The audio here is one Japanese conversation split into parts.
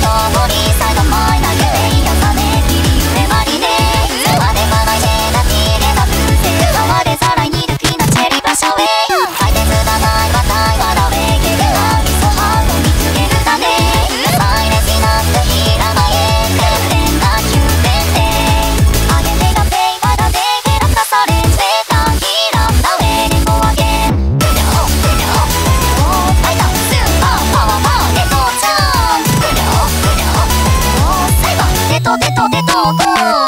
の森さが燃えとてとて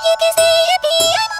you can stay happy. I'm